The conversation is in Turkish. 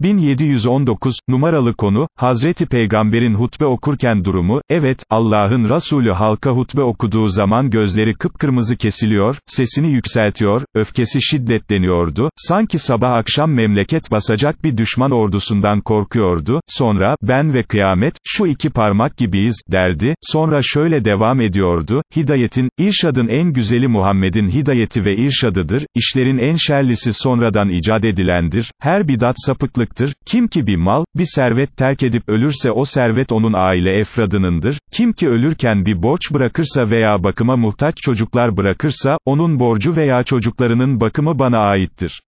1719, numaralı konu, Hazreti Peygamber'in hutbe okurken durumu, evet, Allah'ın Resulü halka hutbe okuduğu zaman gözleri kıpkırmızı kesiliyor, sesini yükseltiyor, öfkesi şiddetleniyordu, sanki sabah akşam memleket basacak bir düşman ordusundan korkuyordu, sonra, ben ve kıyamet, şu iki parmak gibiyiz, derdi, sonra şöyle devam ediyordu, hidayetin, irşadın en güzeli Muhammed'in hidayeti ve irşadıdır, işlerin en şerlisi sonradan icat edilendir, her bidat sapıklık haktır, kim ki bir mal, bir servet terk edip ölürse o servet onun aile efradınındır, kim ki ölürken bir borç bırakırsa veya bakıma muhtaç çocuklar bırakırsa, onun borcu veya çocuklarının bakımı bana aittir.